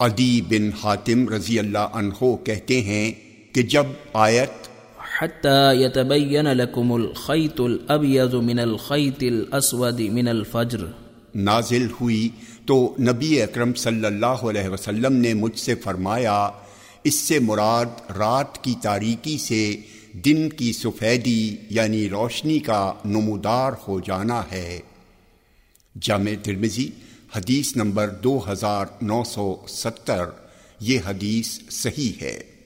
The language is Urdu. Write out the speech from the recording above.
عدی بن حاتم رضی اللہ عنہ کہتے ہیں کہ جب آیت حتى يتبين لكم الخيط الابيض من الخيط الاسود من الفجر۔ نازل ہوئی تو نبی اکرم صلی اللہ علیہ وسلم نے مجھ سے فرمایا اس سے مراد رات کی تاریکی سے دن کی سفیدی یعنی روشنی کا نمودار ہو جانا ہے۔ جامع ترمزی حدیث نمبر دو ہزار نو سو ستر یہ حدیث صحیح ہے۔